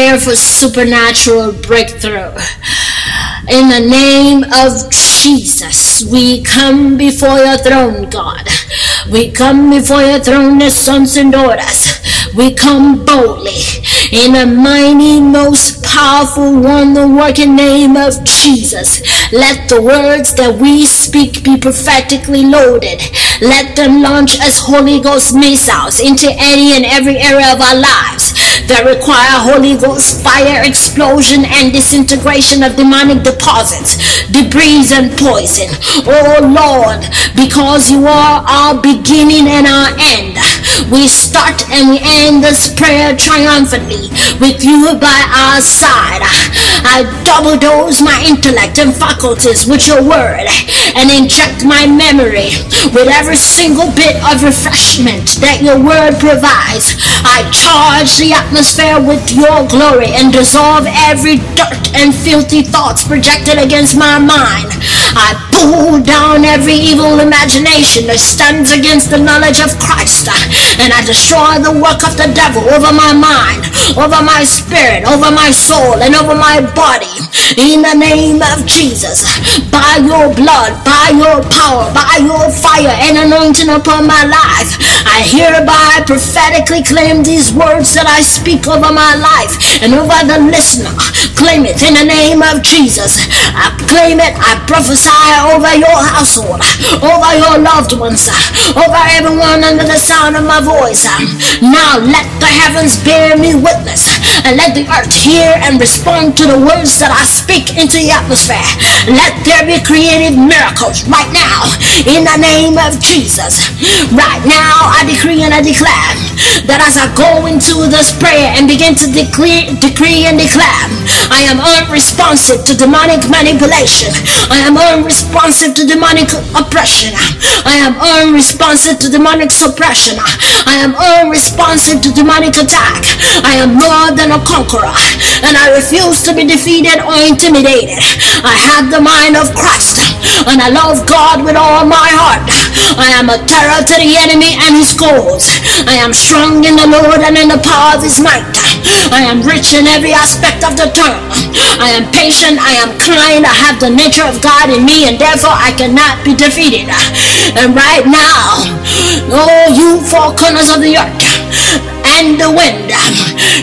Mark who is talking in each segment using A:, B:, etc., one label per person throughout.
A: prayer for supernatural breakthrough. In the name of Jesus, we come before your throne, God. We come before your throne as sons and daughters. We come boldly in the mighty, most powerful, wonder working name of Jesus. Let the words that we speak be prophetically loaded. Let them launch as Holy Ghost missiles into any and every area of our lives that require Holy Ghost fire explosion and disintegration of demonic deposits, debris, and poison. Oh Lord, because you are our beginning and our end. We start and we end this prayer triumphantly with you by our side. I double dose my intellect and faculties with your word and inject my memory with every single bit of refreshment that your word provides. I charge the atmosphere with your glory and dissolve every dirt and filthy thoughts projected against my mind. I pull down every evil imagination that stands against the knowledge of Christ and I destroy the work of the devil over my mind, over my spirit, over my soul, and over my body. In the name of Jesus, by your blood, by your power, by your fire and anointing upon my life, I hereby prophetically claim these words that I speak over my life and over the listener. Claim it in the name of Jesus. I claim it. I prophesy over your household, over your loved ones, over everyone under the sound of my voice. Now let the heavens bear me witness and let the earth hear and respond to the words that I speak into the atmosphere. Let there be creative miracles right now in the name of Jesus. Right now I decree and I declare that as I go into this prayer and begin to decree, decree and declare, I am unresponsive to demonic manipulation. I am unresponsive to demonic oppression. I am unresponsive to demonic suppression. I am unresponsive to demonic attack. I am more than a conqueror and I refuse to be defeated or intimidated. I have the mind of Christ and I love God with all my heart. I am a terror to the enemy and his cause. I am strong in the Lord and in the power of his might. I am rich in every aspect of the term. I am patient. I am kind. I have the nature of God in me and therefore I cannot be defeated. And right now, oh, you four corners of the earth and the wind,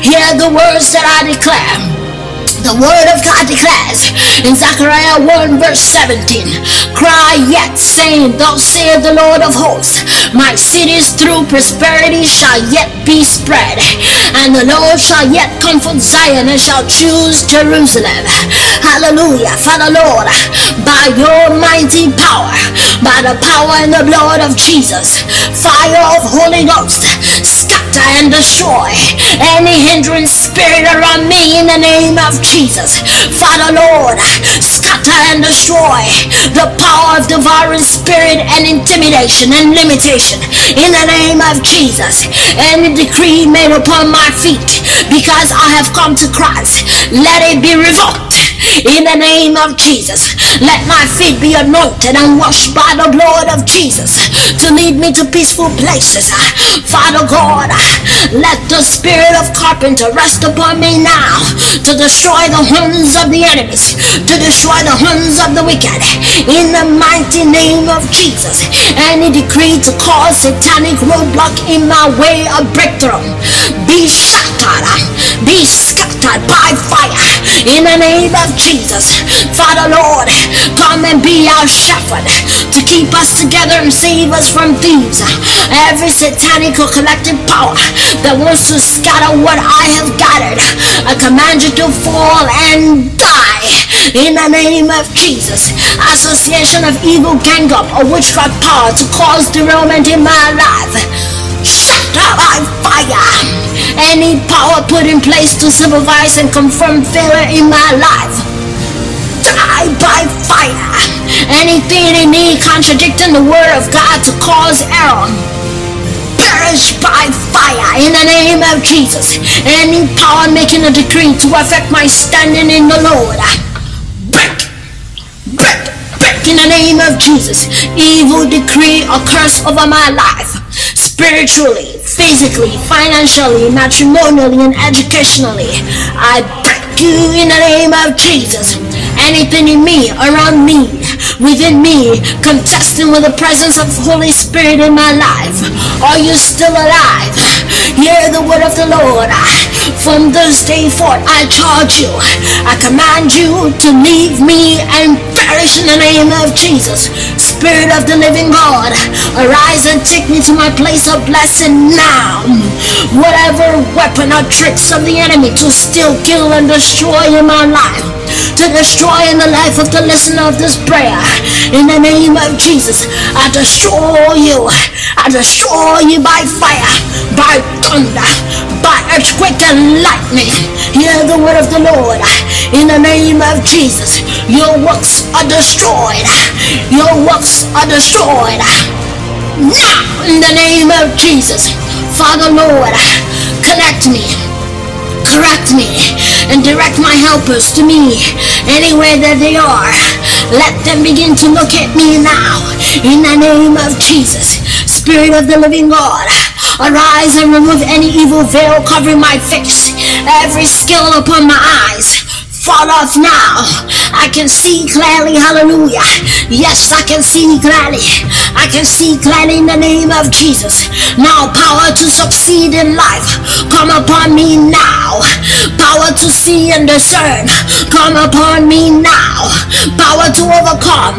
A: hear the words that I declare. The word of God declares in Zechariah 1 verse 17, Cry yet, saying, Thus saith the Lord of hosts, My cities through prosperity shall yet be spread, and the Lord shall yet comfort Zion and shall choose Jerusalem. Hallelujah. Father Lord, by your mighty power, by the power and the blood of Jesus, fire of Holy Ghost, and destroy any hindrance spirit around me in the name of. Jesus. Father Lord, scatter and destroy the power of devouring spirit and intimidation and limitation in the name of Jesus. Any decree made upon my feet because I have come to Christ, let it be revoked in the name of Jesus. Let my feet be anointed and washed by the blood of Jesus to lead me to peaceful places. Ah, Father God, ah, let the spirit of carpenter rest upon me now to destroy the horns of the enemies, to destroy the horns of the wicked. In the mighty name of Jesus, any decree to cause satanic roadblock in my way of breakthrough, be shattered, ah, be scattered by fire. In the name of Jesus, Father Lord, come and be our shepherd to keep us together and save us from thieves. Every satanic or collective power that wants to scatter what I have gathered, I command you to fall and die in the name of Jesus. Association of evil gang up or witchcraft power to cause derailment in my life. Shut up by fire. Any power put in place to supervise and confirm failure in my life. Die by fire. Anything in me contradicting the word of God to cause error perish by fire in the name of Jesus. Any power making a decree to affect my standing in the Lord, break, break, break in the name of Jesus. Evil decree or curse over my life, spiritually, physically, financially, matrimonially, and educationally. I break you in the name of Jesus. Anything in me, around me, within me, contesting with the presence of Holy Spirit in my life. Are you still alive? Hear the word of the Lord. From this day forth, I charge you. I command you to leave me and perish in the name of Jesus. Spirit of the living God, arise and take me to my place of blessing now. Whatever weapon or tricks of the enemy to steal, kill, and destroy in my life to destroy in the life of the listener of this prayer. In the name of Jesus, I destroy you. I destroy you by fire, by thunder, by earthquake and lightning. Hear the word of the Lord. In the name of Jesus, your works are destroyed. Your works are destroyed. Now, in the name of Jesus, Father Lord, connect me correct me and direct my helpers to me anywhere that they are. Let them begin to look at me now in the name of Jesus. Spirit of the living God, arise and remove any evil veil covering my face, every skill upon my eyes fall off now. I can see clearly, hallelujah. Yes, I can see clearly. I can see clearly in the name of Jesus. Now, power to succeed in life, come upon me now. Power to see and discern, come upon me now. Power to overcome,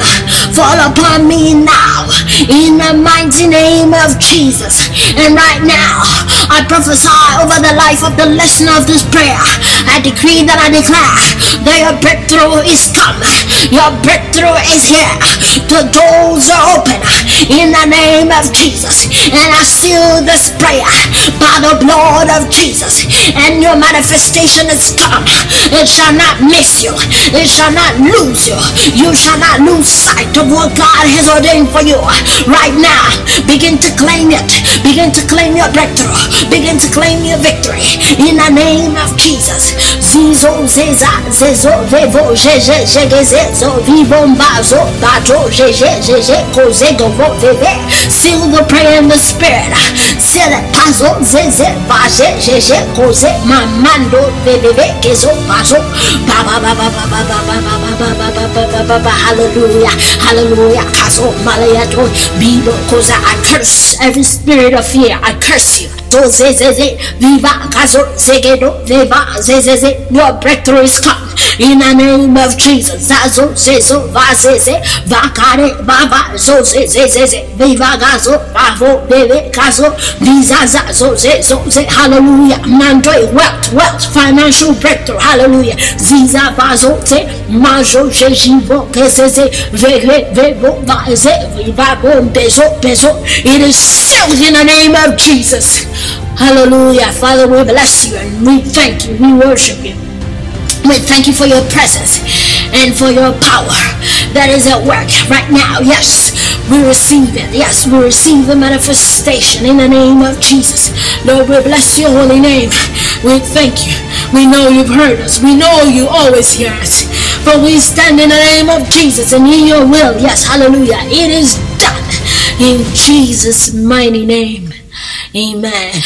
A: fall upon me now. In the mighty name of Jesus. And right now, I prophesy over the life of the listener of this prayer. I decree that I declare that your breakthrough is come. Your breakthrough is here. The doors are open in the name of Jesus. And I seal this prayer by the blood of Jesus. And your manifestation is come. It shall not miss you. It shall not lose you. You shall not lose sight of what God has ordained for you. Right now, begin to claim it. Begin to claim your breakthrough. Begin to claim your victory. In the name of Jesus. Zizo, zeza, zezo, vevo, jeje, jegezezo, vibombazo, bato, jeje, jeje, kozego, vo, veve. Seal the prayer in the spirit. Seal it. Pazo, zeze, vaje, jeje, koze, mamando, veveve, kezo, bazo. Ba, ba, ba, ba, ba, ba, ba, ba, ba, ba, ba, ba, ba, ba, ba, ba, hallelujah, hallelujah, kazo, malayato, bibo, koza. I curse every spirit of fear. I curse you. So, ze, ze, ze, viva, kazo, zegedo, veva, ze, ze, ze. Your breakthrough is come in the name of Jesus. Zazo, zezo, va, ze, ze, va, va, va, zo, ze, ze, ze, ze, viva, gazo, vavo, bebe, kazo, viza, zazo, ze, zo, ze, hallelujah. Mandre, wealth, wealth, financial breakthrough, hallelujah. Ziza, vazo, ze, majo, je, jivo, ke, ze, ze, ve, ve, ve, vo, va, ze, viva, bom, bezo, bezo. It is sealed in the name of Jesus. Hallelujah. Father, we bless you and we thank you. We worship you. We thank you for your presence and for your power that is at work right now. Yes, we receive it. Yes, we receive the manifestation in the name of Jesus. Lord, we bless your holy name. We thank you. We know you've heard us. We know you always hear us. But we stand in the name of Jesus and in your will. Yes, hallelujah. It is done in Jesus' mighty name. Amen.